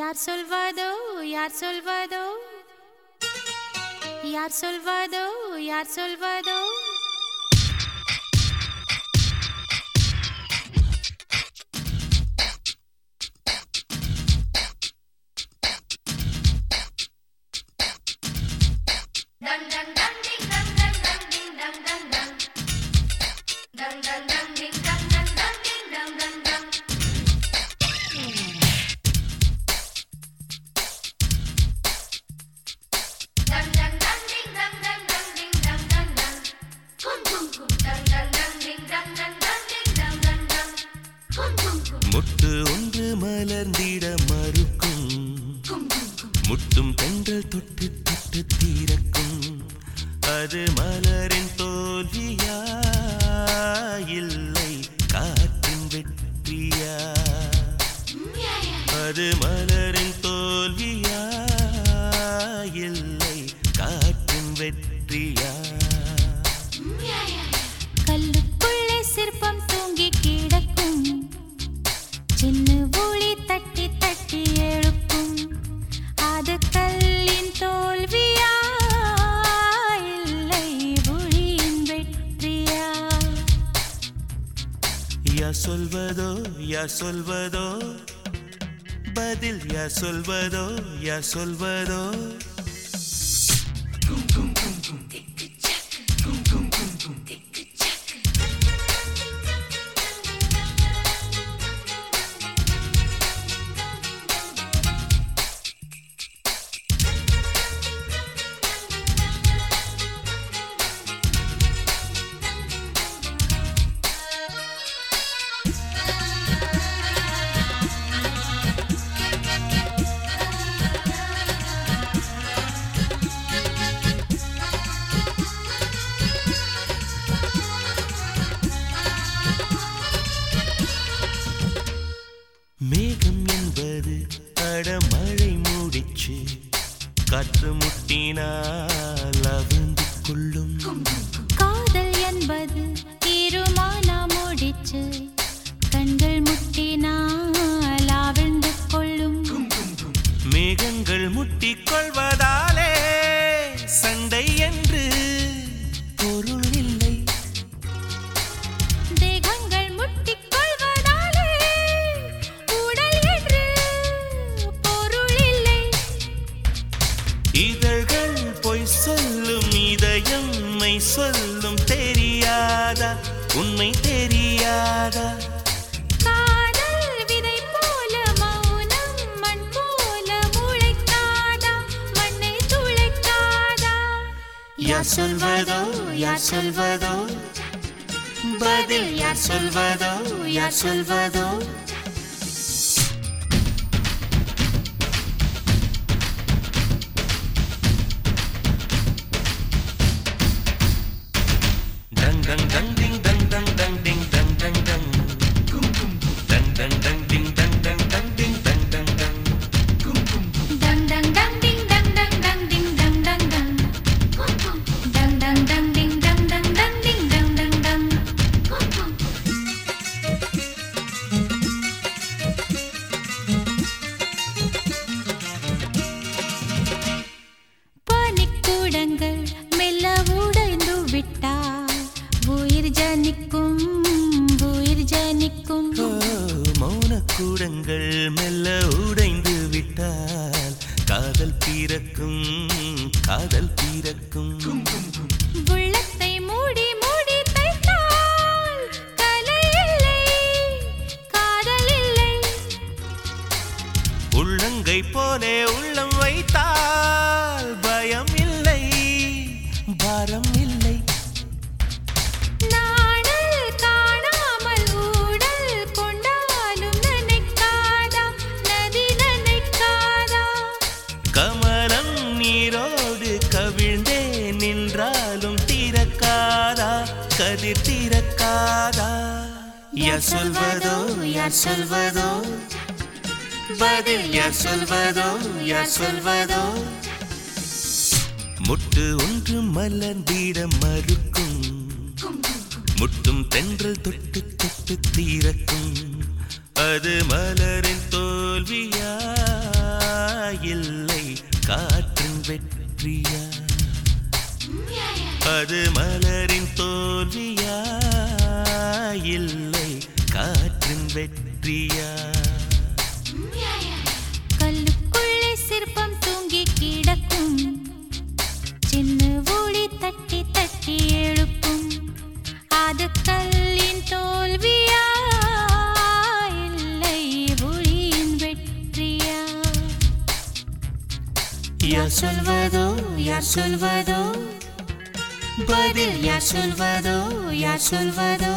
யார் சொல்வதோ யார் சொல்வதோ யார் சொல்வதோ யார் சொல்வதோ முட்டும் பெண்கள் தொட்டு தொட்டு தீரக்கும். அது மலரின் தோல்வியா? இல்லை காற்றின் வெற்றியா? அது மலரின் தோல்வியா? இல்லை காற்றின் வெற்றியா? யா சொல்வதோ யா சொல்வதோ? பதில் யா சொல்வதோ யா சொல்வதோ? காற்று முட்டினால் அவிழ்ந்து கொள்ளும். காதல் என்பது தீருமானா முடிச்சு. கண்கள் முட்டினால் ஆழ்ந்து கொள்ளும். மேகங்கள் முட்டிக் மண்ணை துளைக்காதா யார் சொல்வதோ யார் சொல்வதோ? பதில் யார் சொல்வதோ யார் சொல்வதோ? காதல் பிறக்கும் காதல் பிறக்கும். உள்ளத்தை மூடி மூடி தைத்தால் கலை இல்லை காதல் இல்லை உள்ளங்கை போலே உள்ளம் வைத்தால் பயம் இல்லை பாரம் இல்லை நின்றாலும் தீரக்காதா கதிர் தீரக்காதா யார் சொல்வதோ யார் சொல்வதோ? பதில் யார் சொல்வதோ யார் சொல்வதோ? முட்டு ஒன்று மலர்ந்திட மறுக்கும். முட்டும் தென்றல் தொட்டு தொட்டு தீரக்கும். அது மலரின் தோ அது மலரின் தோல்வியா? இல்லை காற்றின் வெற்றியா? கல்லுக்குள்ளே சிற்பம் தூங்கி கிடக்கும். சின்ன ஒளி தட்டி தட்டி எழுப்பும் அது கல்லின் தோல்வியா? இல்லை ஒளியின் வெற்றியா? யார் சொல்வதோ யார் சொல்வதோ? பதில் யார் சொல்வதோ யார் சொல்வதோ